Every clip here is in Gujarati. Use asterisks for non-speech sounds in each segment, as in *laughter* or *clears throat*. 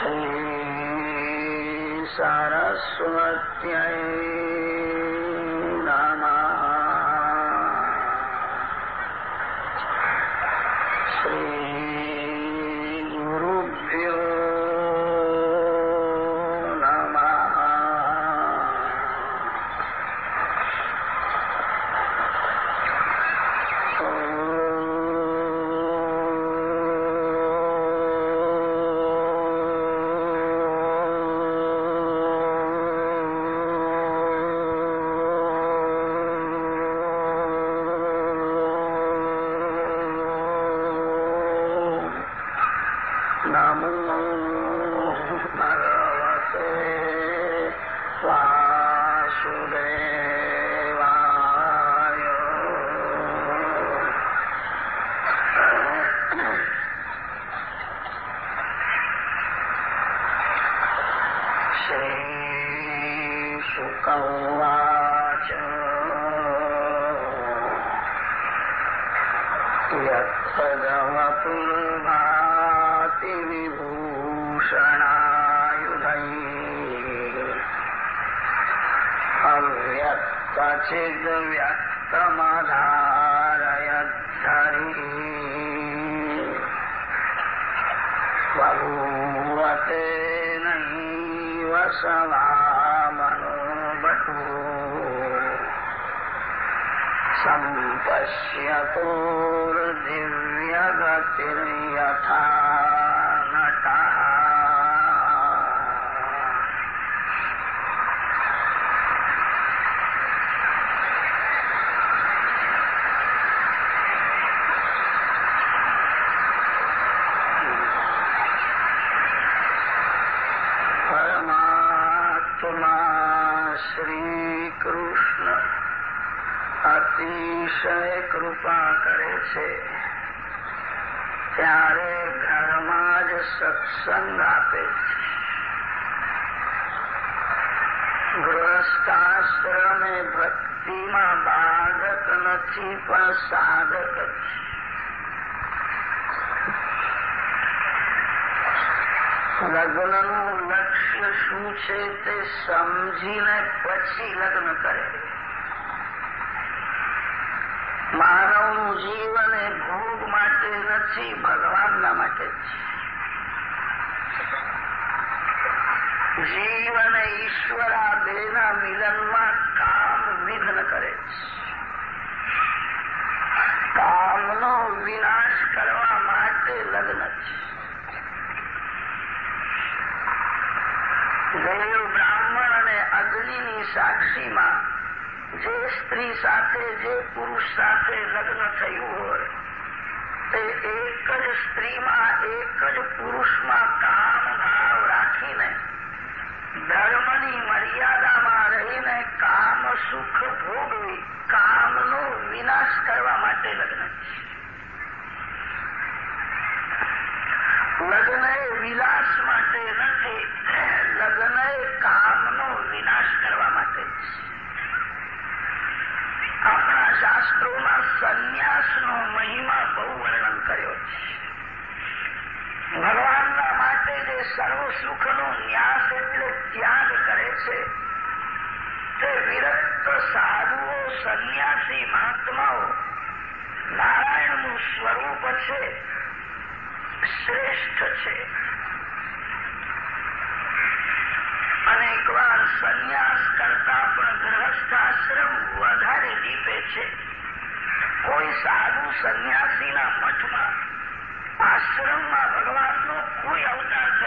શ્રી સરસ્વત્ય નમઃ શ્રી बभूवते नैव समामनो बटू सम्पश्यतोर्दिव्यगतिर्यथा સત્સંગ આપે છે ગૃહસ્થાશ્રમ એ ભક્તિમાં બાધક નથી, પણ સાધક. લગ્નનું લક્ષ્ય શું છે તે સમજીને પછી લગ્ન કરે. માનવનું જીવન એ ભોગ માટે નથી, ભગવાનના માટે છે જીવન અને ઈશ્વર આ બેના મિલનમાં કામ વિઘ્ન કરે કામનો વિનાશ કરવા માટે લગ્ન છે. દેવ બ્રાહ્મણ અને અગ્નિની સાક્ષીમાં જે સ્ત્રી સાથે, જે પુરુષ સાથે લગ્ન થયું હોય, તે એક જ સ્ત્રીમાં, એક જ પુરુષમાં કામ ધર્મની મર્યાદામાં રહીને કામ સુખ ભોગવી, કામનો વિનાશ કરવા માટે લગ્ન. લગ્ન એ વિલાસ માટે નથી લગ્ન એ કામનો વિનાશ કરવા માટે. આપણા શાસ્ત્રોમાં સંન્યાસનો મહિમા બહુ વર્ણન કર્યો છે. ભગવાનના માટે જે સર્વ સુખનો ન્યાસ એટલે ત્યાગ કરે છે તે વિરક્ત સાધુઓ, સંન્યાસી મહાત્માઓ નારાયણનું સ્વરૂપ છે, શ્રેષ્ઠ છે. અનેક વાર સંન્યાસ કરતા પણ ગૃહસ્થાશ્રમ વધારે દીપે છે. કોઈ સાધુ સંન્યાસીના મઠમાં આશ્રમમાં ભગવાનનો કોઈ અવતાર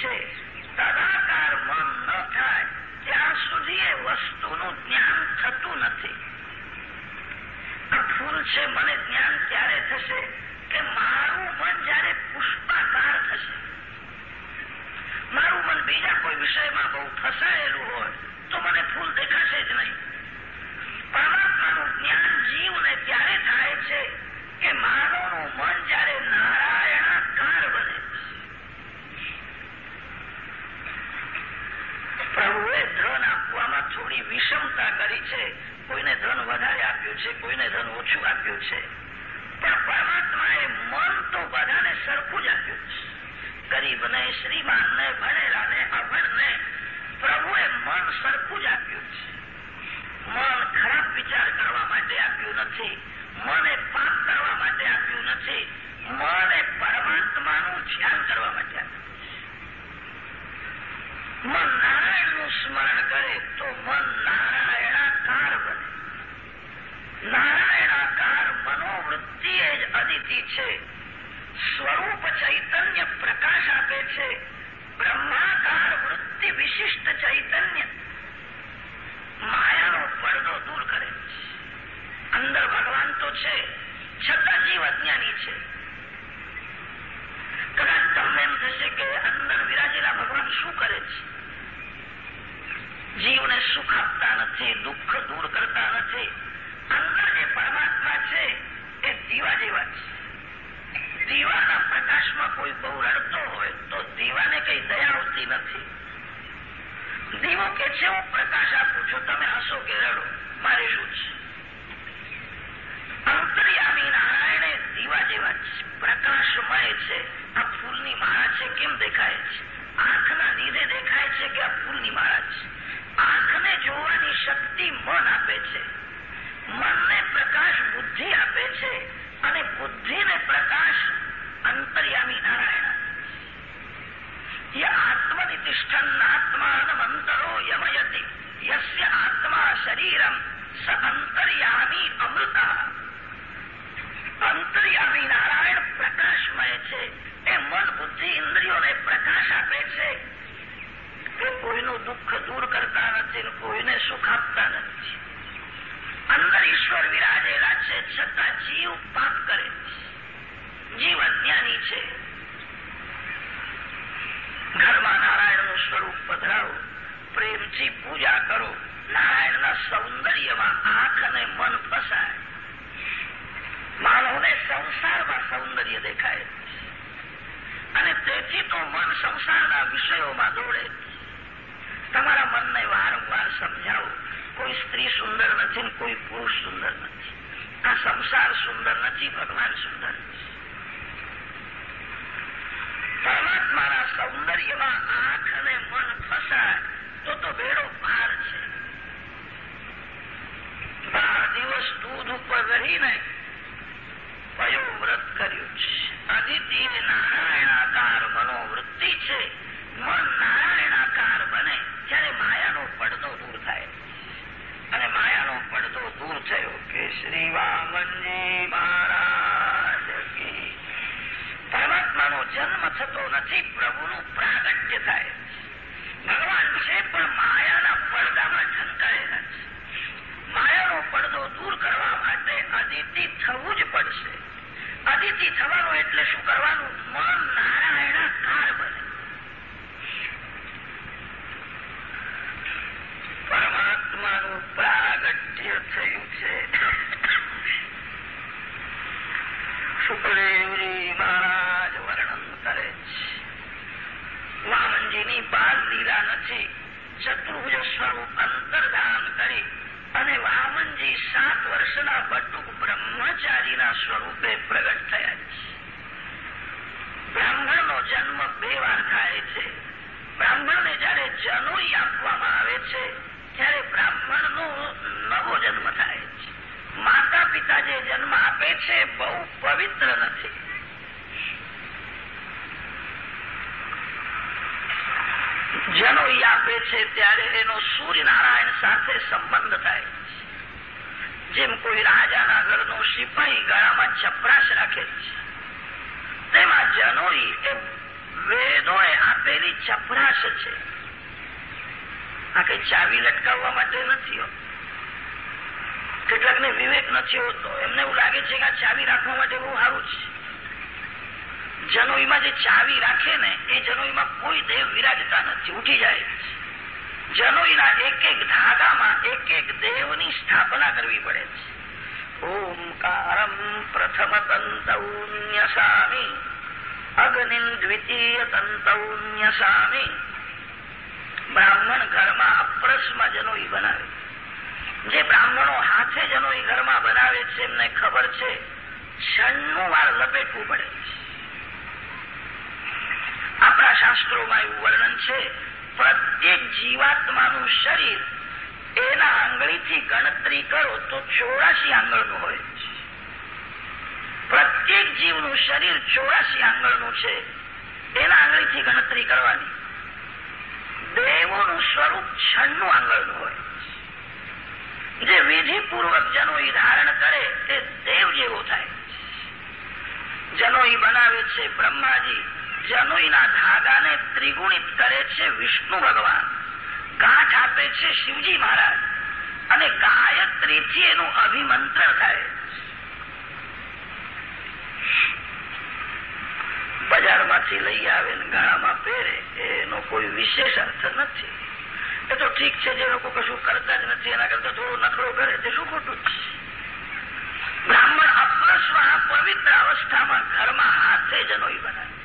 છે. તદાકાર મન ન થાય, ત્યાં સુધી એ વસ્તુનું જ્ઞાન થતું નથી. ફૂલ છે, મને જ્ઞાન ત્યારે થશે કે મારું મન જયારે પુષ્પાકાર થશે? મારું મન બીજા કોઈ વિષયમાં બહુ ફસાયેલું હોય તો મને ફૂલ દેખાશે જ નહીં. છે. કોઈને ધન વધારે આપ્યું છે, કોઈને ધન ઓછું આપ્યું છે. પણ પરમાત્માએ મન તો બધાને સરખું જ આપ્યું છે. ગરીબને, શ્રીમાનને, ભણેલાને, અભણને પ્રભુએ મન સરખું જ આપ્યું છે. મન ખરાબ વિચાર કરવા માટે આપ્યું નથી. મને પાપ કરવા માટે આપ્યું નથી. મને પરમાત્માનું ધ્યાન કરવા માટે આપ્યું મન નારાયણનું સ્મરણ કરે તો મન નારાયણ નારાયણાકાર મનોવૃત્તિ એ જ અદિતિ છે. સ્વરૂપ ચૈતન્ય પ્રકાશ આપે છે. બ્રહ્માકાર વૃત્તિ વિશિષ્ટ ચૈતન્ય. માયાનો પડદો દૂર કરે છે. અંદર ભગવાન તો છે. સૌંદર્યમાં આંખ અને મન ફસાય. માનવને સંસારમાં સૌંદર્ય દેખાય. અને તેથી તો મન સંસારના વિષયોમાં દોડે. તમારા મનને વારંવાર સમજાવો. કોઈ સ્ત્રી સુંદર નથી કોઈ પુરુષ સુંદર નથી. આ સંસાર સુંદર નથી, ભગવાન સુંદર પરમાત્માના સૌંદર્યમાં આંખ અને મન ફસાય, તો તો બેડો પાર છે બાર દિવસ દૂધ ઉપર રહીને કયું વ્રત કર્યું છે. અદિતિ નારાયણાકાર મનોવૃત્તિ છે. મન નારાયણાકાર બને ત્યારે માયાનો પડદો દૂર થાય. અને માયાનો પડદો દૂર થયો કે શ્રી વામનજી મહારાજ પરમાત્માનો જન્મ થતો નથી, પ્રભુનું પ્રાગટ્ય થાય ભગવાન છે પણ માયાના પડદામાં ઢંકાયેલા છે માયાનો પડદો દૂર કરવા માટે અદિતિ પડશે અદિતિ થવાનું એટલે શું કરવાનું? મન નારાયણાકાર બને. પરમાત્માનું પ્રાગટ્ય થયું છે. સુખદેવજી મહારાજ વર્ણન કરે છે. વામનજીની બાલ લીલા નથી. ચતુર્ભુજ સ્વરૂપ અંતર્ધાન કરી અને વામનજી સાત વર્ષના બટુક બ્રહ્મચારીના સ્વરૂપે પ્રગટ થયા છે. બ્રાહ્મણનો જન્મ બે વાર થાય છે. બ્રાહ્મણને જયારે જનોઈ આપવામાં આવે છે, ત્યારે બ્રાહ્મણનો નવો જન્મ થાય છે. માતા પિતા જે જન્મ આપે છે, બહુ પવિત્ર નથી. જનોઈ આપે છે ત્યારે એનો સૂર્યનારાયણ સાથે સંબંધ થાય જેમ કોઈ રાજાના ઘરનો સિપાહી ગળામાં ચપરાશ રાખે છે, તેમાં જનોઈ એ વેદોએ આપેલી ચપરાશ છે. આ કઈ ચાવી લટકાવવા માટે નથી કેટલાકને વિવેક નથી હોતો. એમને એવું લાગે છે કે આ ચાવી રાખવા માટે બહુ સારું છે. જનોઈમાં જે ચાવી રાખે ને, એ જનોઈમાં કોઈ દેવ વિરાજતા નથી, ઉઠી જાય. જનોઈના એક એક ધાગામાં એક એક દેવની સ્થાપના કરવી પડે છે. ઓમકારમ પ્રથમ તંતૌન્યસામી અગ્નિ દ્વિતીય તંતૌન્યસામી. બ્રાહ્મણ ઘરમાં અપ્રસમાં જનોઈ બનાવે. જે બ્રાહ્મણો હાથે જનોઈ ઘરમાં બનાવે છે, એમને ખબર છે છન્નું વાર લપેટવું પડે છે. શાસ્ત્રોમાં એવું વર્ણન છે, પ્રત્યેક જીવાત્માનું શરીર એના આંગળીથી ગણતરી કરો તો ચોરાશી આંગળનું હોય. પ્રત્યેક જીવનું શરીર ચોરાશી આંગળનું છે, એના આંગળીથી ગણતરી કરવાની. દેવોનું સ્વરૂપ છન્નું આંગળનું હોય. જે વિધિપૂર્વક જનોઈ ધારણ કરે તે દેવ જેવો થાય. જનોઈ બનાવે છે બ્રહ્માજી જનોઈના ધાગાને ત્રિગુણિત કરે છે વિષ્ણુ ભગવાન. ગાંઠ આપે છે શિવજી મહારાજ. અને ગાયત્રીથી એનું અભિમંત્રણ થાય. બજારમાંથી લઈ આવે ને ગાળામાં પહેરે, એનો કોઈ વિશેષ અર્થ નથી. એ તો ઠીક છે, જે લોકો કશું કરતા જ નથી, એના કરતા થોડો નખરો કરે, તે શું ખોટું છે? બ્રાહ્મણ અપસ્વા પવિત્ર અવસ્થામાં ઘરમાં હાથે જનોઈ બનાવે.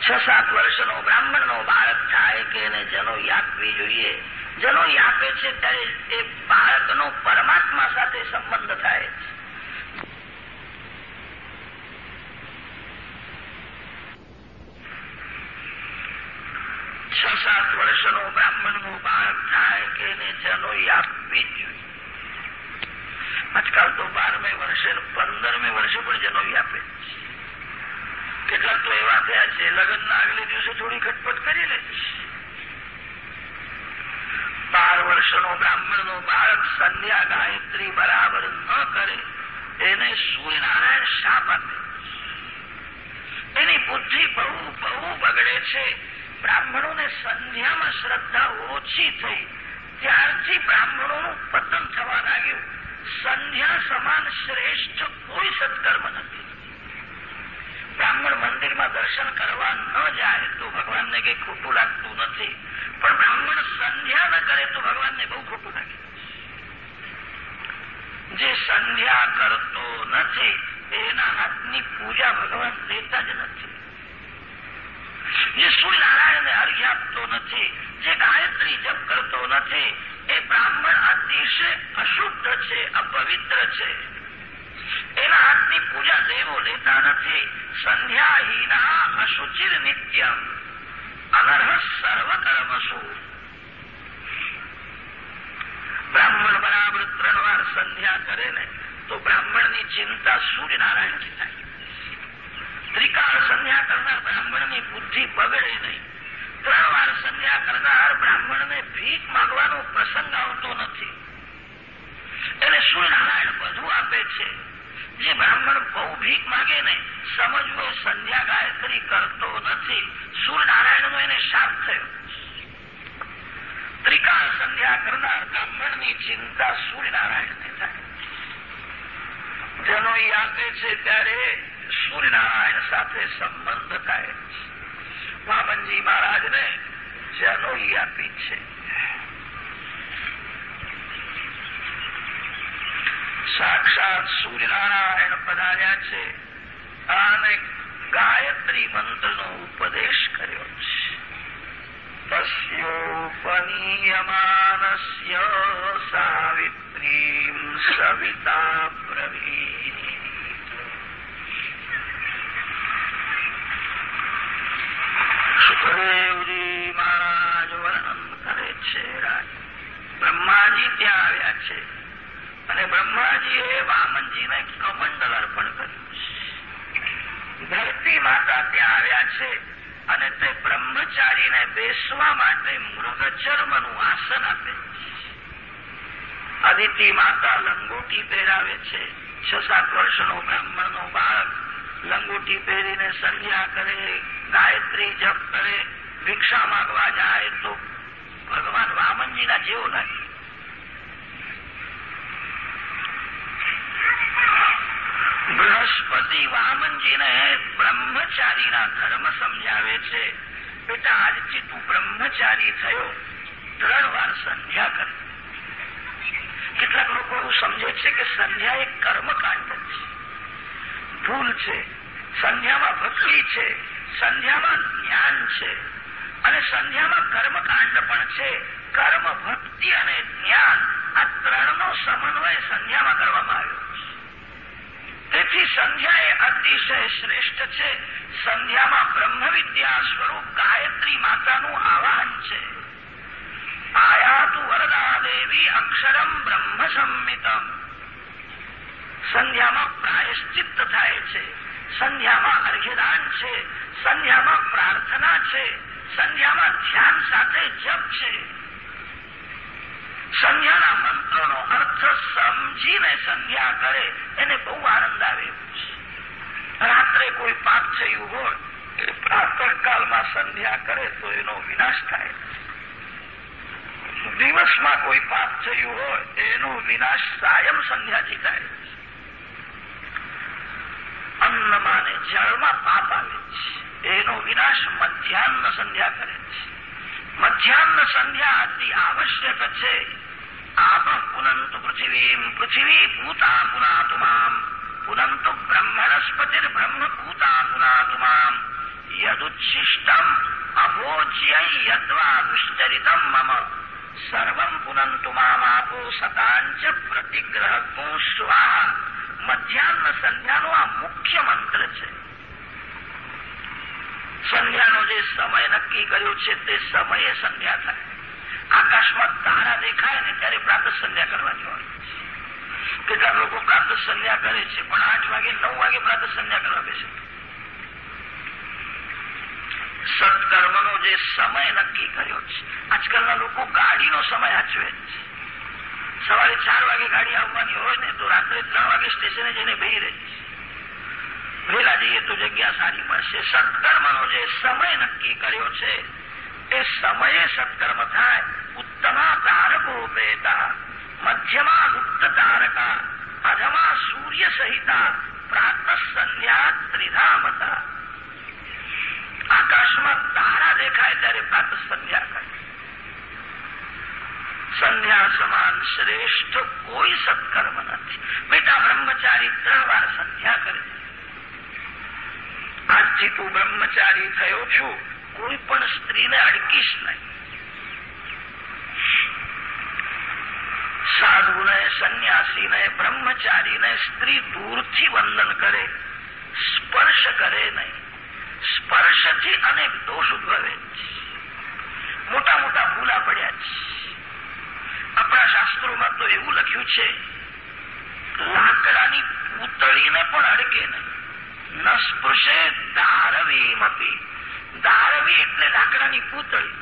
છ સાત વર્ષનો બ્રાહ્મણનો બાળક થાય કે એને જનો યાપવી જોઈએ? જનો યાપે છે ત્યારે એ બાળકનો પરમાત્મા સાથે સંબંધ થાય. છે છ સાત વર્ષનો બ્રાહ્મણનું બાળક થાય કે એને જનો આપવી જોઈએ. આજકાલ તો બારમે વર્ષે પંદરમે વર્ષે પણ જનોઈ આપે કેટલાક તો એવા થયા છે, લગ્નના આગલે દિવસે થોડી ખટપટ કરી લે બાર વર્ષનો બ્રાહ્મણનો બાળક સંધ્યા ગાયત્રી બરાબર ન કરે, એને સૂર્યનારાયણ શાપ આપે. એની બુદ્ધિ બહુ બહુ બગડે છે. બ્રાહ્મણોને સંધ્યામાં શ્રદ્ધા ઓછી થઈ. ત્યારથી બ્રાહ્મણોનું પતન થવા લાગ્યું. સંધ્યા સમાન શ્રેષ્ઠ કોઈ સત્કર્મ નથી. બ્રાહ્મણ મંદિરમાં દર્શન કરવા ન જાય તો ભગવાનને કઈ ખોટું લાગતું નથી. પણ બ્રાહ્મણ સંધ્યા ન કરે તો ભગવાનને બહુ ખોટું લાગે. જે સંધ્યા કરતો નથી, એના હાથની પૂજા ભગવાન લેતા જ નથી. જે સૂર્યનારાયણને અર્ઘ્ય આપતો નથી. જે ગાયત્રી જપ કરતો નથી, એ બ્રાહ્મણ અતિશય અશુદ્ધ છે, અપવિત્ર છે. એના હાથની પૂજા દેવો લેતા નથી. સંધ્યાહીના અશુચિર નિત્યમ. અનર્હ સર્વકર્મસુ. બ્રાહ્મણ બરાબર ત્રણ વાર સંધ્યા કરે ને, તો બ્રાહ્મણની ચિંતા સૂર્યનારાયણની થાય. ત્રિકાળ સંધ્યા કરનાર બ્રાહ્મણની બુદ્ધિ બગડે નહીં ત્રણ વાર સંધ્યા કરનાર બ્રાહ્મણને ભીખ માંગવાનો પ્રસંગ આવતો નથી એને સૂર્યનારાયણ બધું આપે છે જે બ્રાહ્મણ બહુ ભીખ માગે ને સમજવો સંધ્યા ગાયત્રી કરતો નથી સૂર્યનારાયણનો એને શાપ થયો ત્રિકાળ સંધ્યા કરનાર બ્રાહ્મણની ચિંતા સૂર્યનારાયણને થાય જનો યાદે છે ત્યારે સૂર્યનારાયણ સાથે સંબંધ થાય વામનજી મહારાજને જનોઈ આપી છે સાક્ષાત સૂર્યનારાયણ પધાર્યા છે અને ગાયત્રી મંત્રનો ઉપદેશ કર્યો છે તસ્યોપનીયમાનસ્ય સાવિત્રીમ સવિતા બ્રવી સુખદેવજી મહારાજ કરે છે બ્રહ્માજી ત્યાં આવ્યા છે અને બ્રહ્માજીએ વામનજીને કમંડલ અર્પણ કર્યું ધરતી માતા ત્યાં આવ્યા છે। અને તે બ્રહ્મચારીને બેસવા માટે મૃગચર્મનું આસન આપે અદિતિ માતા લંગોટી પહેરાવે છે. છ સાત વર્ષનો બ્રાહ્મણનો બાળક લંગોટી પહેરીને સંધ્યા કરે, ગાયત્રી જપ કરે, ભિક્ષા માંગવા જાય તો ભગવાન વામનજીના જેવો લાગે. બૃહસ્પતિ વામનજીને બ્રહ્મચારીના ધર્મ સમજાવે છે. બેટા આજથી તું બ્રહ્મચારી થયો. ત્રણ વાર સંધ્યા કર. કેટલાક લોકો એવું સમજે છે કે સંધ્યા એક કર્મકાંડ છે. ભૂલ છે. સંધ્યામાં ભક્તિ છે. સંધ્યામાં જ્ઞાન છે. અને સંધ્યામાં કર્મકાંડ પણ છે. કર્મ, ભક્તિ અને જ્ઞાન આ ત્રણનો સમન્વય સંધ્યામાં કરવામાં આવ્યો. તેથી સંધ્યા એ અતિશય શ્રેષ્ઠ છે. સંધ્યામાં બ્રહ્મવિદ્યા સ્વરૂપ ગાયત્રી માતાનું આવાહન છે. આયાતુ વરદા દેવી અક્ષરમ બ્રહ્મ સંમિતમ સંધ્યામાં પ્રાયશ્ચિત્ત થાય છે. સંધ્યામાં અર્ઘ્યદાન છે. સંધ્યામાં પ્રાર્થના છે. સંધ્યામાં ધ્યાન સાથે જપ છે. સંધ્યાના મંત્રોનો અર્થ સમજીને સંધ્યા કરે, એને બહુ આનંદ આવે રાત્રે કોઈ પાપ થયું હોય, એ પ્રાતઃકાલમાં સંધ્યા કરે તો એનો વિનાશ થાય. દિવસમાં કોઈ પાપ થયું હોય, એનો વિનાશ સાયમ સંધ્યાથી થાય. અન્નમાં ને જળમાં પાપ આવે છે. એનો વિનાશ મધ્યાહન સંધ્યા કરે છે. મધ્યાહન સંધ્યા અતિ આવશ્યક છે. આપ પુનંતુ પૃથિવીમ, પૃથ્વી ભૂતા પુનાતુ મામ. પુનંતુ બ્રહ્મણસ્પતિર બ્રહ્મ ભૂતા પુનાતુ મામ. યદુચ્છિષ્ટમ અભોજ્ય યદ્વા દુશ્ચરિતમ મમ. સર્વમ પુનંતુ મામાપો સતાંચ પ્રતિગ્રહ સ્વાહા. મધ્યાહન સંધ્યાનો આ મુખ્ય મંત્ર છે. સંધ્યાનો જે સમય નક્કી કર્યો છે તે સમયે સંધ્યા થાય. આકાશમાં તારા દેખાય ને ત્યારે પ્રાતઃ સંધ્યા કરવાની હોય. કેટલાક લોકો પ્રાતઃ સંધ્યા કરે છે, પણ આઠ વાગે, નવ વાગે પ્રાતઃ સંધ્યા કરવા બેસે સત્કર્મનો જે સમય નક્કી કર્યો છે, આજકાલના લોકો ગાડીનો સમય આચવે છે. સવારે ચાર વાગે ગાડી આવવાની હોય ને, તો રાત્રે ત્રણ વાગે સ્ટેશને જઈને બેહી રહે છે. વહેલા જઈએ તો જગ્યા સારી મળશે. સત્કર્મનો જે સમય નક્કી કર્યો છે, એ સમયે સત્કર્મ થાય. ઉત્તમા તારકો પેતા મધ્યમાં ગુપ્ત તારકા, અધમા સૂર્ય સહિતા, પ્રાતઃ સંધ્યા ત્રિધામતા. આકાશમાં તારા દેખાય ત્યારે પ્રાતઃ સંધ્યા કરે સંધ્યા સમાન શ્રેષ્ઠ કોઈ સત્કર્મ નથી. બેટા બ્રહ્મચારી ત્રણ વાર સંધ્યા કરે આજથી તું બ્રહ્મચારી થયો છું. કોઈ પણ સ્ત્રીને અડકીશ નહીં. સાધુને, સંન્યાસીને, બ્રહ્મચારીને સ્ત્રી દૂરથી વંદન કરે, સ્પર્શ કરે નહીં. સ્પર્શથી અનેક દોષ ઉદ્ભવે મોટા મોટા ભૂલા પડ્યા છે. આપણા શાસ્ત્રોમાં તો એવું લખ્યું છે, લાકડાની પૂતળીને પણ અડકે નહીં. ન સ્પૃશે ધારવીમપી. ધારવી એટલે લાકડાની પૂતળી.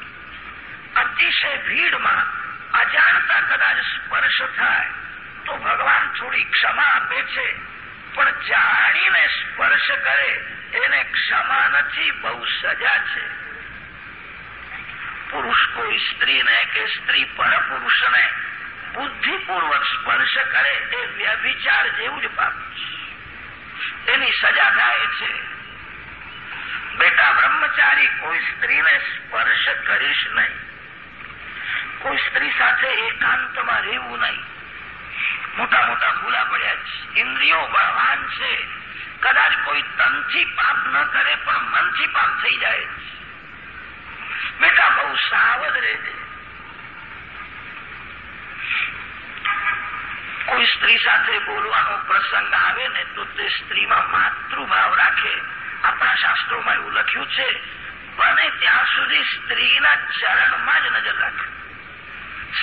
અતિશય ભીડમાં અજાણતા કદાચ સ્પર્શ થાય, તો ભગવાન થોડી ક્ષમા આપે છે, પણ જાણીને સ્પર્શ કરે, એને ક્ષમા નથી, બહુ સજા છે. પુરુષ કોઈ સ્ત્રીને કે સ્ત્રી પરપુરુષને બુદ્ધિપૂર્વક સ્પર્શ કરે, એ વ્યભિચાર જેવું જ પાપ છે. એની સજા થાય છે. બેટા બ્રહ્મચારી કોઈ સ્ત્રીને સ્પર્શ કરીશ નહીં. કોઈ સ્ત્રી સાથે એકાંતમાં રહેવું નહીં. મોટા મોટા ભૂલા પડ્યા છે. ઇન્દ્રિયો બળવાન છે. કદાચ કોઈ તનથી પાપ ન કરે, પણ મનથી પાપ થઈ જાય બેટા બહુ સાવધ રહેજે. કોઈ સ્ત્રી સાથે બોલવાનો પ્રસંગ આવે ને તો તે સ્ત્રીમાં માતૃભાવ રાખે. આપણા શાસ્ત્રોમાં એવું લખ્યું છે, બને ત્યાં સુધી સ્ત્રીના ચરણમાં જ નજર રાખે.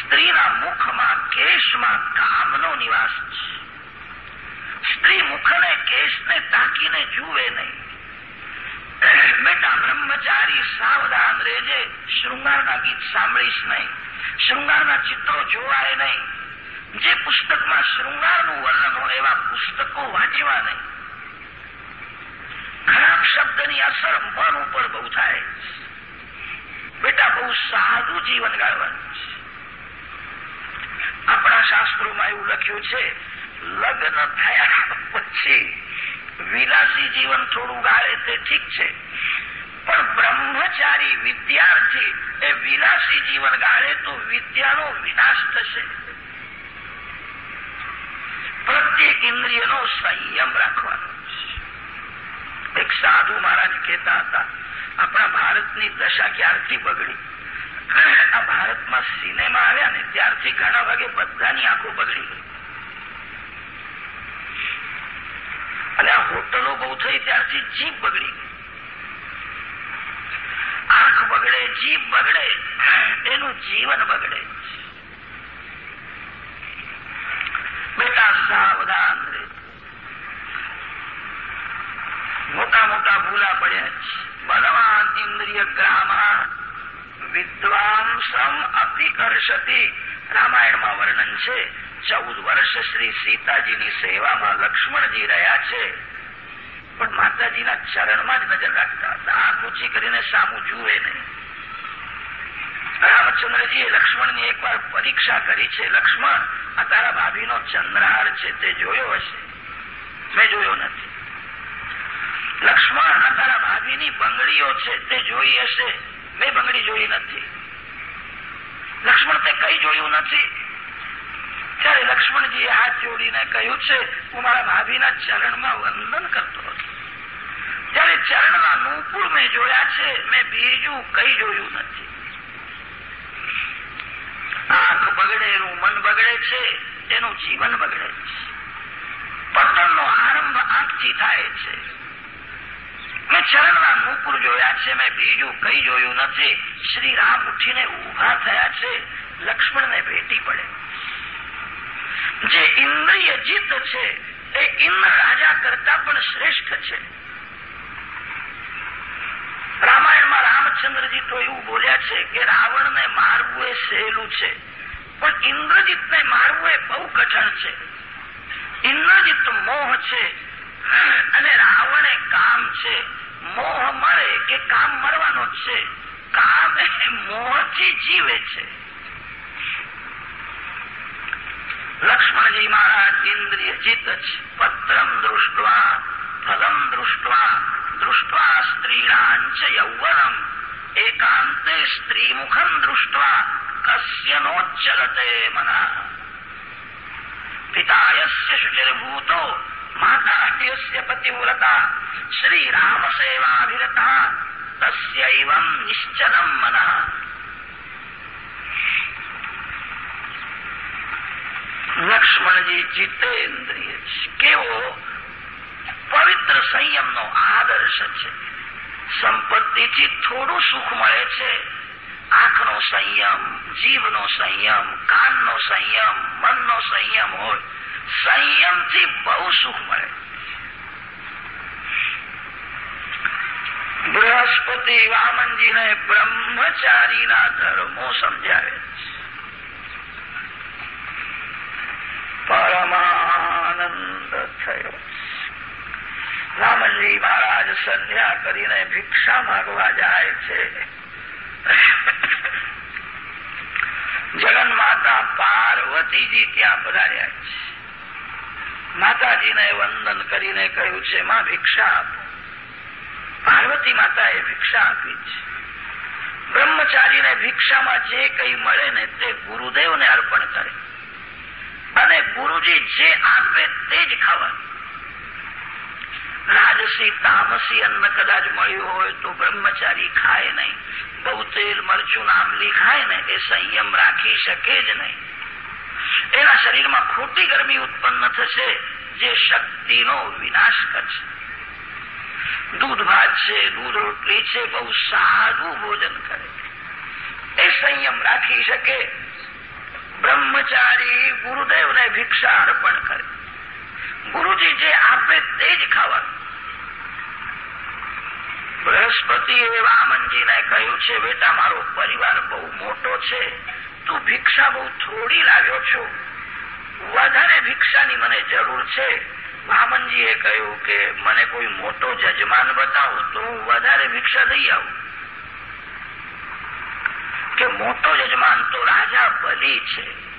સ્ત્રીના મુખમાં, કેશમાં કામનો નિવાસ છે. સ્ત્રી મુખને કેશને તાકીને જુએ નહીં. બેટા, બ્રહ્મચારી સાવધાન રહેજે. શૃંગારના ગીત સાંભળીશ નહીં. શૃંગારના ચિત્રો જોવાય નહીં. જે પુસ્તકમાં શૃંગારનું વર્ણન હોય એવા પુસ્તકો વાંચવા નહીં. ખરાબ શબ્દની અસર મન ઉપર બહુ થાય. બેટા, બહુ સાદું જીવન ગાળવાનું આપણા શાસ્ત્રોમાં એવું લખ્યું છે, લગ્ન થયા પછી વિલાસી જીવન થોડું ગાળે તે ઠીક છે, પણ બ્રહ્મચારી વિદ્યાર્થી એ વિલાસી જીવન ગાળે તો વિદ્યાનો વિનાશ થશે. પ્રત્યેક ઇન્દ્રિયનો સંયમ રાખવાનો એક સાધુ મહારાજ કહેતા હતા, આપણા ભારતની દશા ક્યારથી બગડી? *clears throat* આ ભારતમાં સિનેમા આવ્યા ને ત્યારથી ઘણા ભાગે બધાની આંખો બગડી ગઈ. અને આ હોટલો બહુ થઈ ત્યારથી જીભ બગડી ગઈ. આંખ બગડે, જીભ બગડે, *clears throat* એનું જીવન બગડે બેટા સાવધાન મોટા મોટા ભૂલા પડ્યા છે. બલવાન ઇન્દ્રિય ગ્રામા વિદ્વાંસમ અતિકર્ષતી રામાયણમાં વર્ણન છે, ચૌદ વર્ષ શ્રી સીતાજીની સેવામાં લક્ષ્મણજી રહ્યા છે. પણ માતાજીના ચરણમાં જ નજર રાખતા હતા. આંખ ઊંચી કરીને સામું જુએ નહીં. રામચંદ્રજીએ લક્ષ્મણની એકવાર પરીક્ષા કરી છે. લક્ષ્મણ, આ તારા ભાભીનો ચંદ્રહાર છે, તે જોયો હશે? મેં જોયો નથી. લક્ષ્મણ, આ તારા ભાભીની બંગડીઓ છે, તે જોઈ હશે? મેં બંગડી જોઈ નથી. લક્ષ્મણ તે કઈ જોયું નથી. ત્યારે લક્ષ્મણજીએ હાથ જોડીને કહ્યું છે, હું મારા ભાભીના ચરણમાં વંદન કરતો હતો. ત્યારે ચરણના નુપુર મેં જોયા છે, મેં બીજું કઈ જોયું નથી આંખ બગડે, એનું મન બગડે છે, એનું જીવન બગડે છે. પતનનો આરંભ આંખથી થાય છે. મેં ચરણના નુપુર જોયા છે, મેં બીજું કઈ જોયું નથી. શ્રી રામ ઉઠીને ઊભા થયા છે, લક્ષ્મણને ભેટી પડે. જે ઇન્દ્રિય જીત છે, એ ઇન્દ્ર રાજા કરતા પણ શ્રેષ્ઠ છે. રામાયણમાં રામચંદ્રજી તો એવું બોલ્યા છે કે રાવણને મારવું એ સહેલું છે. પણ ઇન્દ્રજીતને મારવું એ બહુ કઠણ છે. ઇન્દ્રજીત મોહ છે અને રાવણ એ કામ છે. મોહ મળે કે કામ મળવાનો જ છે. કામ એ મોહથી જીવે છે. લક્ષ્મણજી મહારાજ ઇન્દ્રિય જીત છે પત્રમ દૃષ્ટવા, ફલમ દૃષ્ટવા દૃષ્ટવા સ્ત્રીણાંચ યૌવનમ. એકાંતે સ્ત્રીમુખમ દૃષ્ટવા કસ્ય નોચ્ચલતે મના શુચિર્ભૂતો માતા પતિવ્રતા શ્રીરામ સેવાભિરતા તસ્યૈવમ નિશ્ચલમ મનઃ લક્ષ્મણજી જીતેન્દ્રિય કેવો પવિત્ર સંયમનો આદર્શ છે સંપત્તિથી થોડું સુખ મળે છે આંખનો સંયમ જીવનો સંયમ, કાનનો સંયમ, મનનો સંયમ હોય, સંયમથી બહુ સુખ મળે. બૃહસ્પતિ વામનજીને બ્રહ્મચારીના ધર્મો સમજાવે પરમાનંદ થયો. રામનજી મહારાજ સંધ્યા કરીને ભિક્ષા માગવા જાય છે. જગન માતા પાર્વતીજી ત્યાં પધાર્યા છે. માતાજીને વંદન કરીને કહ્યું છે, માં ભિક્ષા આપો. પાર્વતી માતાએ ભિક્ષા આપી છે. બ્રહ્મચારીને ભિક્ષામાં જે કંઈ મળે ને તે ગુરુદેવને અર્પણ કરે. અને ગુરુજી જે આપે તે જ ખાવાનું. રાજસી, તામસી અન્ન કદાચ મળ્યું હોય તો બ્રહ્મચારી ખાય નહીં. બહુ તેલ, મરચું આમલી ખાય ને એ સંયમ રાખી શકે જ નહીં. એના શરીરમાં ખોટી ગરમી ઉત્પન્ન થશે, જે શક્તિનો વિનાશ કરશે. દૂધ ભાત છે, દૂધ રોટલી છે, બહુ સારું ભોજન કરે. એ સંયમ રાખી શકે. બ્રહ્મચારી ગુરુદેવને ભિક્ષા અર્પણ કરે. ગુરુજી જે આપે તે જ ખાવાનું. બૃહસ્પતિએ વામનજીને કહ્યું છે, બેટા, મારો પરિવાર બહુ મોટો છે. તું ભિક્ષા બહુ થોડી લાવ્યો છો. વધારે ભિક્ષાની મને જરૂર છે. વામનજીએ કહ્યું કે, મને કોઈ મોટો જજમાન બતાવો, તો હું વધારે ભિક્ષા લઈ આવું. કે મોટો જજમાન તો રાજા બલી છે.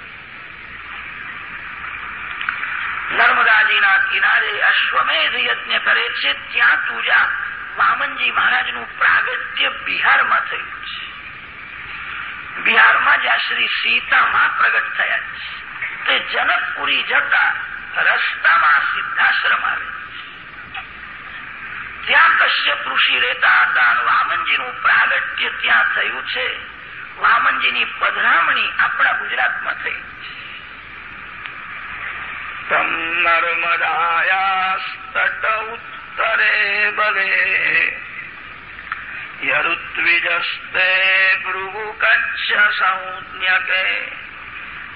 નર્મદાજીના કિનારે અશ્વમેધ યજ્ઞ કરે છે, ત્યાં પૂજા વામનજી મહારાજનું પ્રાગટ્ય બિહારમાં થયું છે. બિહારમાં જ્યાં શ્રી સીતામાં પ્રગટ થયા છે. તે જનકપુરી જતા રસ્તામાં સિદ્ધાશ્રમ આવે ત્યાં કશ્યપ ઋષિ રહેતા હતા અને વામનજીનું પ્રાગટ્ય ત્યાં થયું છે. વામનજીની પધરામણી આપણા ગુજરાતમાં થઈ છે. નર્મદાયાસ્તટ ઉત્તરે બલે યરુત્વિજસ્તે ભૃગુ કચ્છ સંજ્ઞકે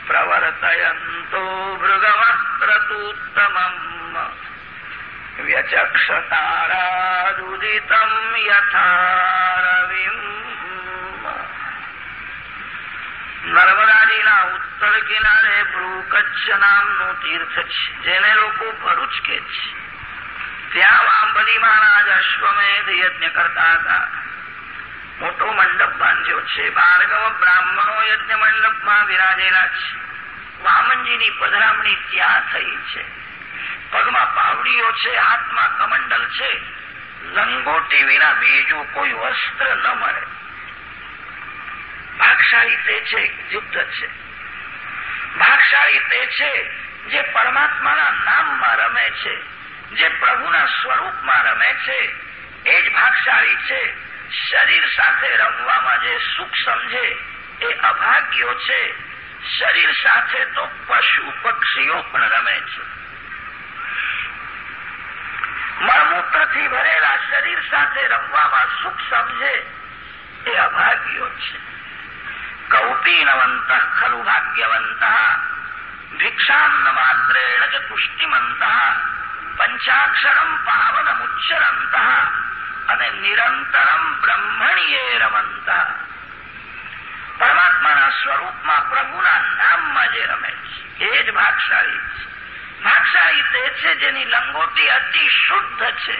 પ્રવર્તયંતો ભૃગવસ્ત્રતુત્તમમ વ્યચક્ષતારાદુદિતમ યથારવિમ નર્મદાજીના ઉત્તર કિનારે ભ્રુ કચ્છ નામનું તીર્થ છે, જેને લોકો ભરૂચ કે છે. ત્યાં વામબલી મહારાજ અશ્વમેધ યજ્ઞ કરતા હતા. મોટો મંડપ બાંધ્યો છે. ભાર્ગવ બ્રાહ્મણો યજ્ઞ મંડપમાં વિરાજેલા છે. વામનજીની પધરામણી ત્યાં થઈ છે. પગમાં પાવડીઓ છે, હાથમાં કમંડલ છે. લંગોટી વિના બીજું કોઈ વસ્ત્ર ન મળે. ભાગશાળી તે છે, યુદ્ધ છે. ભાગશાળી તે છે જે પરમાત્માના નામમાં રમે છે, જે પ્રભુના સ્વરૂપમાં રમે છે. એ જ ભાગશાળી છે. શરીર સાથે રમવામાં જે સુખ સમજે, એ અભાગ્યો છે. શરીર સાથે તો પશુ પક્ષીઓ પણ રમે છે. મળમૂત્રથી ભરેલા શરીર સાથે રમવામાં સુખ સમજે, એ અભાગ્યો છે. ખલુ ભાગ્યવંત ભિક્ષાન્ન માત્રેણ ચ પુષ્ટિમંત પંચાક્ષરમ પાવનમુચ્ચરંત અને નિરંતરમ બ્રહ્મણીએ રમંત પરમાત્માના સ્વરૂપમાં પ્રભુના નામમાં જે રમે છે એ જ ભાગશાળી છે ભાગશાળી તે છે જેની લંગોટી અતિ શુદ્ધ છે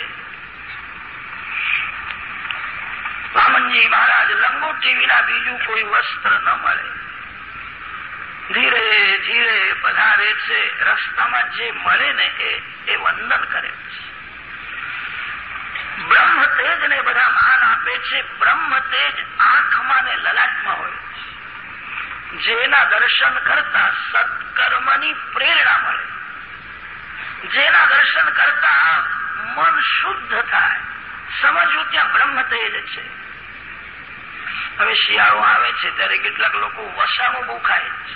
વામનજી મહારાજ, લંગોટી વિના બીજું કોઈ વસ્ત્ર ન મળે. ધીરે ધીરે પધારે છે રસ્તામાં જે મળે ને એ વંદન કરે. છે બ્રહ્મ તેજને બધા માન આપે છે બ્રહ્મ તેજ આંખમાં ને લલાટમાં હોય. જેના દર્શન કરતા સત્કર્મની પ્રેરણા મળે. જેના દર્શન કરતા મન શુદ્ધ થાય. સમજવું ત્યાં બ્રહ્મ થયેલ છે. હવે શિયાળો આવે છે ત્યારે કેટલાક લોકો વસાણું બહુ ખાય છે.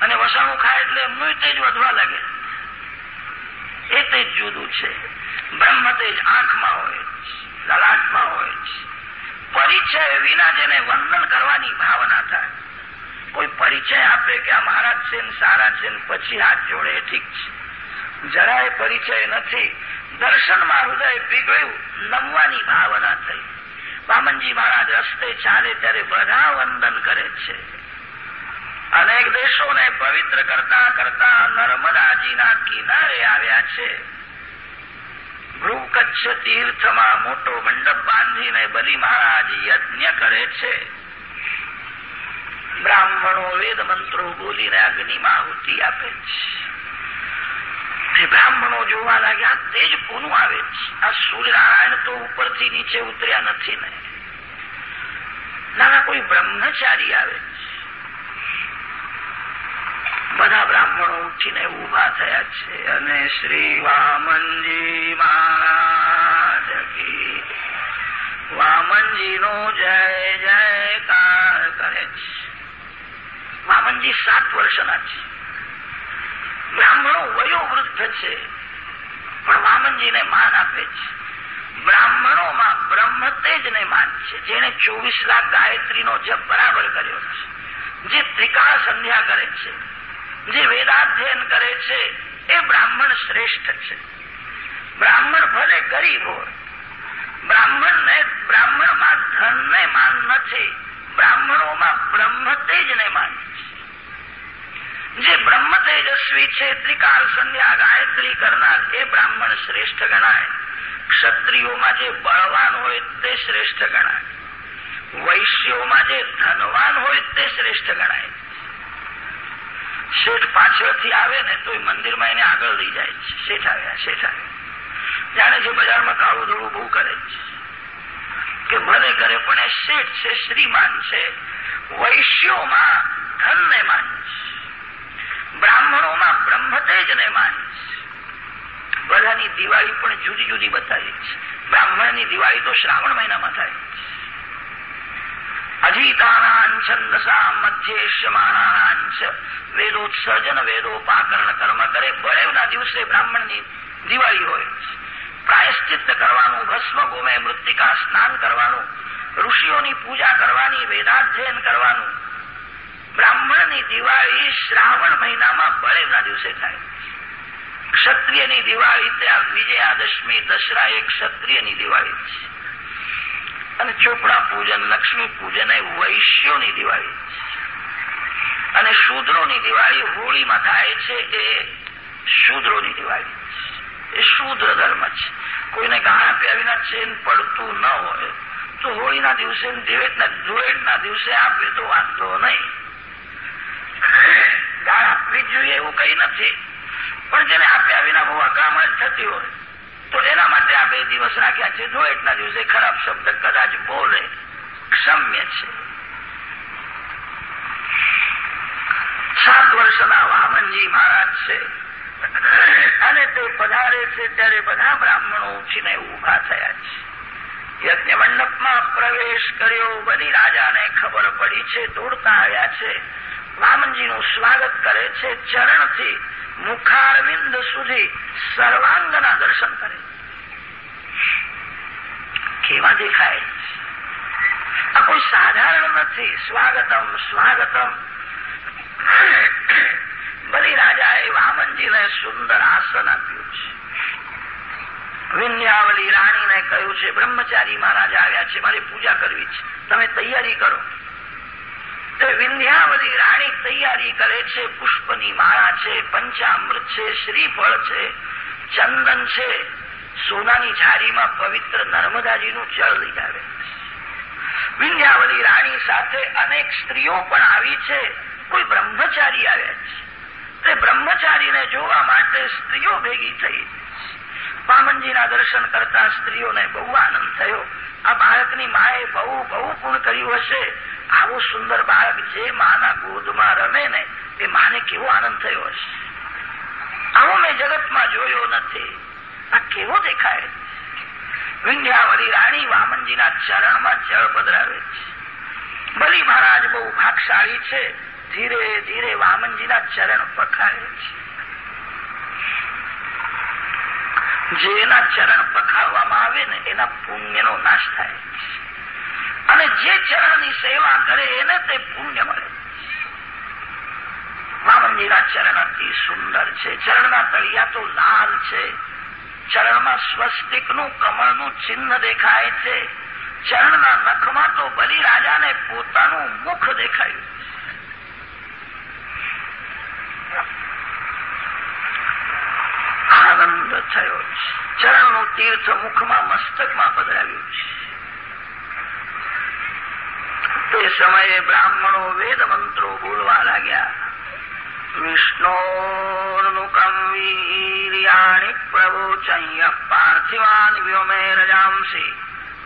અને વસાણું ખાય એટલે એમનું તેજ વધવા લાગે. એ તેજ જુદું છે. બ્રહ્મ તેજ આંખમાં હોય લલાટમાં હોય પરિચય વિના જેને વંદન કરવાની ભાવના થાય. કોઈ પરિચય આપે કે આ મહારાજ છે સારા છે પછી હાથ જોડે ઠીક છે. જરાય પરિચય નથી. દર્શનમાં હૃદય પીગળ્યું, નમવાની ભાવના થઈ. વામનજી મહારાજ રસ્તે ચાલે ત્યારે બધા વંદન કરે છે. અનેક દેશોને પવિત્ર કરતા કરતા નર્મદાજીના કિનારે આવ્યા છે. ભ્રુવ કચ્છ તીર્થમાં મોટો મંડપ બાંધીને બલિ મહારાજ યજ્ઞ કરે છે. બ્રાહ્મણો વેદ મંત્રો બોલીને અગ્નિમાં આહુતિ આપે છે. બ્રાહ્મણો જોવા લાગ્યા. તેજ કોનું આવે? આ સૂર્યનારાયણ તો ઉપરથી નીચે ઉતર્યા નથી ને. નાના, કોઈ બ્રહ્મચારી આવે? બધા બ્રાહ્મણો ઉઠીને ઊભા થયા છે અને શ્રી વામનજી મહારાજ વામનજી નો જય, જયકાર કરે છે. વામનજી સાત વર્ષના છે. બ્રાહ્મણો વયોવૃદ્ધ છે. પણ વામનજીને માન આપે છે. બ્રાહ્મણોમાં બ્રહ્મ તેજને માન છે. જેને ચોવીસ લાખ ગાયત્રીનો જપ બરાબર કર્યો છે. જે ત્રિકાળ સંધ્યા કરે છે. જે વેદાધ્યયન કરે છે. એ બ્રાહ્મણ શ્રેષ્ઠ છે. બ્રાહ્મણ ભલે ગરીબ હોય. બ્રાહ્મણને, બ્રાહ્મણમાં ધનને માન નથી. બ્રાહ્મણોમાં બ્રહ્મ તેજને માન જે બ્રહ્મ તેજસ્વી છે ત્રિકાળ સંધ્યા ગાયત્રી કરનાર એ બ્રાહ્મણ શ્રેષ્ઠ ગણાય. ક્ષત્રિયોમાં જે બળવાન હોય તે શ્રેષ્ઠ ગણાય. વૈશ્યોમાં જે ધનવાન હોય તે શ્રેષ્ઠ ગણાય. શેઠ પાછળથી આવે ને તો એ મંદિરમાં એને આગળ લઈ જાય છે. શેઠ આવ્યા શેઠ આવ્યા. જાણે છે બજારમાં કાળું ધોળું બહુ કરે છે. કે ભલે કરે, પણ એ શેઠ છે, શ્રીમાન છે. વૈશ્યોમાં ધનને માન બ્રાહ્મણોમાં બ્રહ્મતેજને માન. બધાની દિવાળી પણ જુદી જુદી બતાવી છે. બ્રાહ્મણની દિવાળી તો શ્રાવણ મહિનામાં થાય. અધીતાનાં છંદસા મધ્યેષ્યમાણાંચ વેદોત્સર્જન, વેદોપાકરણ, કર્મ કરે. બળેવના દિવસે બ્રાહ્મણની દિવાળી હોય. પ્રાયશ્ચિત્ત કરવાનું, ભસ્મ ગોમે મૃતિકા સ્નાન કરવાનું, ઋષિઓની પૂજા કરવાની, વેદાધ્યયન કરવાનું બ્રાહ્મણની દિવાળી શ્રાવણ મહિનામાં બળેવના દિવસે થાય. ક્ષત્રિયની દિવાળી ત્યાં વિજયાદશમી દશરા એ ક્ષત્રિયની દિવાળી છે. અને ચોપડા પૂજન, લક્ષ્મી પૂજન એ વૈશ્યોની દિવાળી અને શૂદ્રોની દિવાળી હોળીમાં થાય છે એ શૂદ્રોની દિવાળી એ શૂદ્ર ધર્મ છે. કોઈને ગાણા આપ્યા વિના ચેન પડતું ન હોય. તો હોળીના દિવસે દિવેટના ધુળેટના દિવસે આપે તો વાંધો નહીં. ગાળ આપવી જ જોઈએ એવું કઈ નથી. પણ જેને આપ્યા વિના બહુ અકળામણ થતી હોય, તો એના માટે આ બે દિવસ રાખ્યા છે. ધોળેટના દિવસે ખરાબ શબ્દ કદાચ બોલે, ક્ષમ્ય છે. સાત વર્ષના વામનજી મહારાજ છે. અને તે પધારે છે ત્યારે બધા બ્રાહ્મણો ઉઠીને ઊભા થયા છે. યજ્ઞ મંડપમાં પ્રવેશ કર્યો. બધી રાજાને ખબર પડી છે દોડતા આવ્યા છે. વામનજીનું સ્વાગત કરે છે, ચરણથી મુખારવિંદ સુધી સર્વાંગના દર્શન કરે. કેવા દેખાય? આ કોઈ સાધારણ નથી. સ્વાગતમ સ્વાગતમ. બલી વામનજીને સુંદર આસન આપ્યું છે. વિંધ્યાવલી રાણીને કહ્યું છે, બ્રહ્મચારી મહારાજ આવ્યા છે, મારે પૂજા કરવી છે. તમે તૈયારી કરો. તે વિંધ્યાવલી રાણી તૈયારી કરે છે, પુષ્પની માળા છે, પંચામૃત છે, શ્રીફળ છે, ચંદન છે, સોનાની ઝારીમાં પવિત્ર નર્મદાજીનું જળ લઈ આવે. વિંધ્યાવલી રાણી સાથે અનેક સ્ત્રીઓ પણ આવી છે, કોઈ બ્રહ્મચારી આવ્યા છે. તે બ્રહ્મચારીને જોવા માટે સ્ત્રીઓ ભેગી થઈ. પામનજીના દર્શન કરતા સ્ત્રીઓને બહુ આનંદ થયો. આ બાળકની માએ બહુ બહુ પૂર્ણ કર્યું હશે. આવું સુંદર બાળક જે માના ગોદમાં રમે ને તે માને કેવો આનંદ થયો હશે? આવો મેં જગતમાં જોયો નથી. આ કેવો દેખાય? વિંધ્યાવલી રાણી વામનજીના ચરણમાં જળ પધરાવે છે. બલી મહારાજ બહુ ભાગશાળી છે. ધીરે ધીરે વામનજીના ચરણ પખાવે છે. જેના ચરણ પખાવવામાં આવે ને, એના પુણ્યનો નાશ થાય અને જે ચરણની સેવા કરે એને તે પુણ્ય મળે. વામનજીના ચરણ અતિ સુંદર છે. ચરણના તળિયા તો લાલ છે. ચરણમાં સ્વસ્તિકનું કમળનું ચિહ્ન દેખાય છે. ચરણના નખમાં તો બલિ પોતાનું મુખ દેખાયું. આનંદ થયો છે. ચરણનું તીર્થ મુખમાં મસ્તકમાં પધરાવ્યું છે. તે સમયે બ્રાહ્મણો વેદ મંત્રો બોલવા લાગ્યા વિષ્ણોર્નુકમ વીર્યાણિ પ્રવોચય પાર્થિવાન વ્યોમે રજાંસી,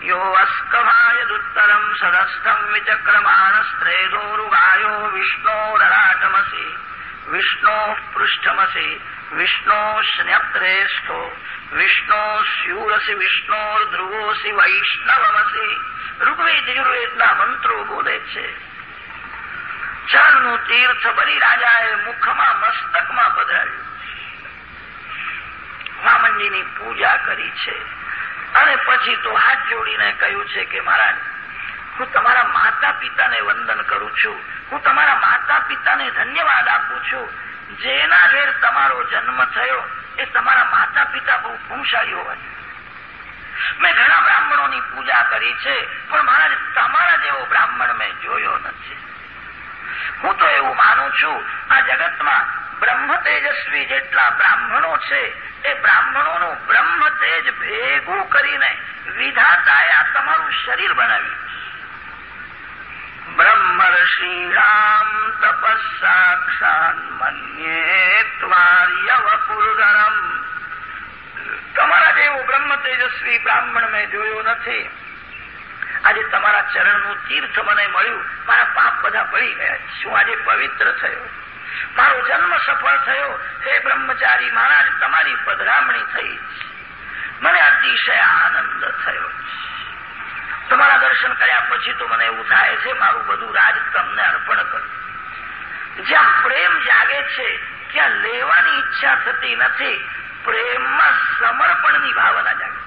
યો અસ્કમાયદુત્તરમ સદસ્તમ વિચક્રમાણસ્ત્રેદોરુગાયો વિષ્ણોરરાટમસી વિષ્ણો પૃષ્ઠમસી વિષ્ણો શ્રેષ્ઠો વિષ્ણો સ્યુરસી વિષ્ણોર્ધ્રુવોસી વૈષ્ણવમસી ઋગ્વેદ યુર્વેદના મંત્રો બોલે છે જળનું તીર્થ બની રાજાએ મુખમાં મસ્તકમાં પધરાવ્યું વામનજીની પૂજા કરી છે અને પછી તો હાથ જોડીને કહ્યું છે કે મહારાજ, હું તમારા માતા પિતાને વંદન કરું છું, હું તમારા માતા પિતાને ધન્યવાદ આપું છું જેના ઘેર તમારો જન્મ થયો એ તમારા માતા પિતા બહુ પુણશાળી હોવા મેં ઘણા બ્રાહ્મણોની પૂજા કરી છે, પણ મહારાજ, તમારા જેવો બ્રાહ્મણ મેં જોયો નથી. હું તો એવું માનું છું, આ જગતમાં બ્રહ્મ તેજસ્વી જેટલા બ્રાહ્મણો છે, એ બ્રાહ્મણોનું બ્રહ્મ તેજ ભેગું કરીને વિધાતાએ આ તમારું શરીર બનાવ્યું બ્રહ્મર્ષિણામ તપસ્સાક્ષાન મન્યે ત્વાર્યવપુરગરમ તમારા જેવું બ્રહ્મ તેજસ્વી બ્રાહ્મણ મેં જોયો નથી આજે તમારા ચરણનું તીર્થ મને મળ્યું મારા પાપ બધા બળી ગયા શું આજે પવિત્ર થયો મારો જન્મ સફળ થયો હે બ્રહ્મચારી મહારાજ તમારી પધરામણી થઈ મને અતિશય આનંદ થયો તમારા દર્શન કર્યા પછી તો મને એવું થાય છે, મારું બધું રાજ તમને અર્પણ કરું. જ્યાં પ્રેમ જાગે છે, ત્યાં લેવાની ઈચ્છા થતી નથી, પ્રેમમાં સમર્પણની ભાવના જાગે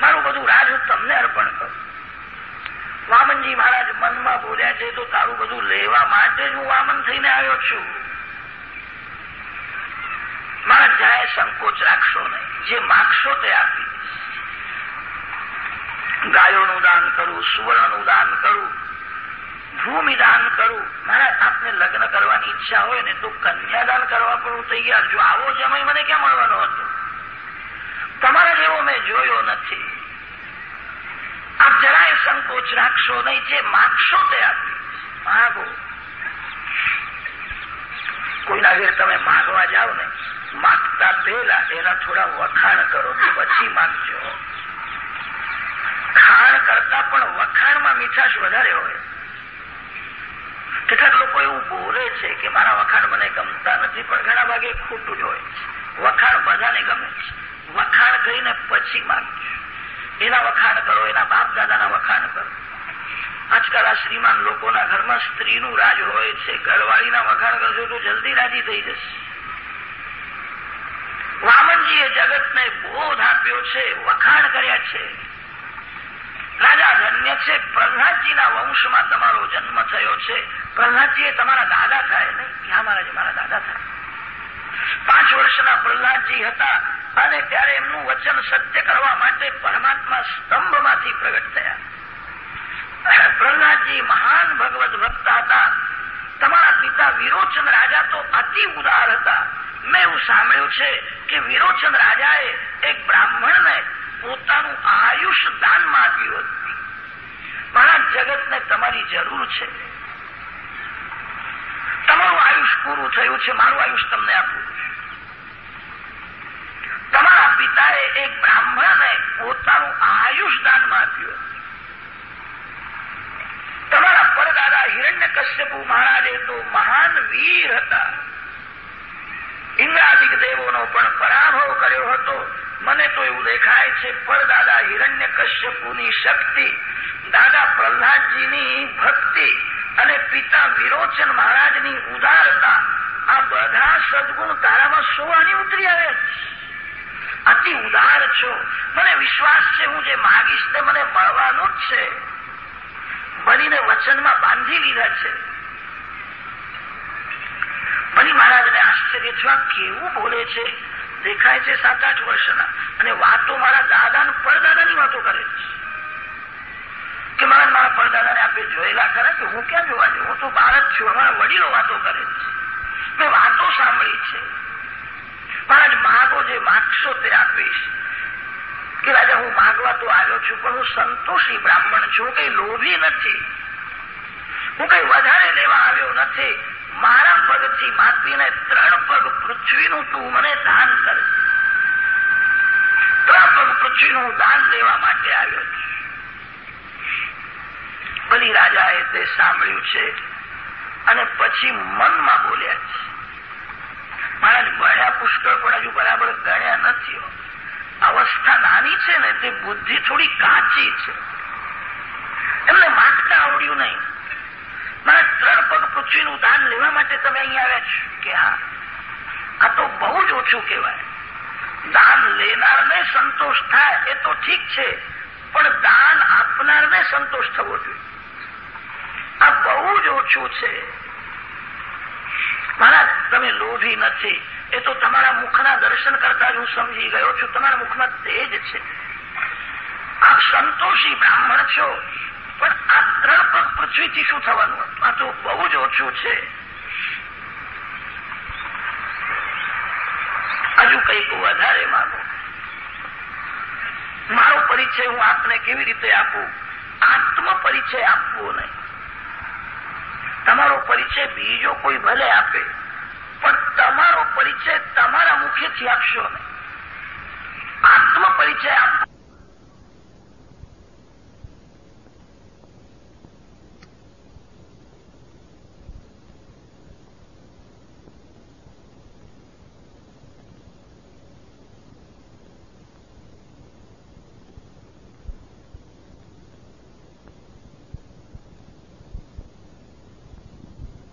મારું બધું રાજ તમને અર્પણ કરું. વામનજી મહારાજ મનમાં બોલ્યા છે, તો તારું બધું લેવા માટે જ હું વામન થઈને આવ્યો છું. મારા જાય સંકોચ રાખશો નહીં. જે માગશો તે આપી. ગાયોનું દાન કરું, સુવર્ણનું દાન કરું, ભૂમિ દાન કરું. મહારાજ આપને લગ્ન કરવાની ઈચ્છા હોય ને તો કન્યાદાન કરવા પણ હું તૈયાર છું. આવો જમય મને ક્યાં મળવાનો હતો? તમારા જેવો મેં જોયો નથી. આપ જરાય સંકોચ રાખશો નહીં, જે માગશો તે આપી માગો. કોઈના ઘેર તમે માગવા જાઓ ને, માગતા પહેલા એના થોડા વખાણ કરો, પછી માગજો. કરતા પણ વખાણમાં મીઠાશ વધારે હોય. કેટલાક લોકો એવું બોલે છે કે મારા વખાણ મને ગમતા નથી, પણ ઘણા ભાગે ખોટું જ હોય વખાણ બધાને ગમે છે. વખાણ કરીને પછી માંગજો એના વખાણ કરો, એના બાપ દાદાના વખાણ કરો. આજકાલ આ શ્રીમાન લોકોના ઘરમાં સ્ત્રીનું રાજ હોય છે. ઘરવાળીના વખાણ કરજો તો જલ્દી રાજી થઈ જશે. વામનજીએ જગતને બોધ આપ્યો છે, વખાણ કર્યા છે. રાજા ધન્ય છે, પ્રહલાદજીના વંશમાં તમારો જન્મ થયો છે. પ્રહલાદજી તમારા દાદા થાય નહીં ક્યાં મહારાજ મારા દાદા થાય. પાંચ વર્ષના પ્રહલાદજી હતા અને ત્યારે એમનું વચન સત્ય કરવા માટે પરમાત્મા સ્તંભમાંથી પ્રગટ થયા. પ્રહલાદજી મહાન ભગવત ભક્ત હતા. તમારા પિતા વિરોચન રાજા તો અતિ ઉદાર હતા. મેં એવું સાંભળ્યું છે કે વિરોચન રાજાએ એક બ્રાહ્મણને પોતાનું આયુષ દાનમાં આપ્યું હતું. મારા જગતને તમારી જરૂર છે. તમારું આયુષ પૂરું થયું છે, મારું આયુષ તમને આપવું તમારા પિતાએ એક બ્રાહ્મણને પોતાનું આયુષ દાનમાં આપ્યું તમારા પરદાદા હિરણ્ય કશ્યપુ મહારાજે તો મહાન વીર હતા. ઇન્દ્રાદિક દેવોનો પણ પરાભવ કર્યો હતો. મને તો એવું દેખાય છે, પરદાદા હિરણ્ય કશ્યપુની શક્તિ, દાદા પ્રહલાદજીની ભક્તિ અને પિતા વિરોચન મહારાજની ઉદારતા, આ બધા સદગુણ તારામાં સોવાની ઉતરી આવે અતિ ઉદાર છો. મને વિશ્વાસ છે હું જે માગીશ તે મને મળવાનું જ છે. બનીને વચનમાં બાંધી લીધા છે. બની મહારાજને આશ્ચર્ય થયું કેવું બોલે છે? દેખાય છે સાત આઠ વર્ષના. અને વાતો મારા દાદા પરદાદાની વાતો કરે છે. કે મારા મારા પરદાદાને આપણે જોયેલા ખરા કે હું ક્યાં જોવા જઉં? હું તો બાળક છું, અમારા વડીલો વાતો કરે છે. મેં વાતો સાંભળી છે. મહારાજ, માગો જે માગશો તે આપીશ. કે રાજા, હું માગવા તો આવ્યો છું, પણ હું સંતોષી બ્રાહ્મણ છું કઈ લોભી નથી. હું કઈ વધારે લેવા આવ્યો નથી. મારા પગથી માપીને ત્રણ પગ પૃથ્વીનું તું મને દાન કરે. ત્રણ પગ પૃથ્વીનું દાન દેવા માટે આવ્યો બલી રાજાએ તે સાંભળ્યું છે અને પછી મનમાં બોલ્યા છે. મહારાજ ભણ્યા પુષ્કળ પણ હજુ બરાબર ગણ્યા નથી અવસ્થા નાની છે ને, તે બુદ્ધિ થોડી કાચી છે. એમને માગતા આવડ્યું નહીં. મારા ત્રણ પગ પૃથ્વીનું દાન લેવા માટે તમે અહીં આવ્યા છો? કે હા? આ તો બહુ જ ઓછું કહેવાય. દાન લેનારને સંતોષ થાય એ તો ઠીક છે, પણ દાન આપનારને સંતોષ થવો જોઈએ. આ બહુ જ ઓછું છે. મહારાજ, તમે લોભી નથી. એ તો તમારા મુખના દર્શન કરતા જ હું સમજી ગયો છું. તમારા મુખમાં તેજ છે. આપ સંતોષી બ્રાહ્મણ છો, પણ આ ત્રણ પગ પૃથ્વીથી શું થવાનું? આ તો બહુ જ ઓછું છે. હજુ કંઈક વધારે માગો. મારો પરિચય હું આપને કેવી રીતે આપું? આત્મ પરિચય આપવો નહીં. તમારો પરિચય બીજો કોઈ ભલે આપે, પણ તમારો પરિચય તમારા મુખેથી આપશો નહીં.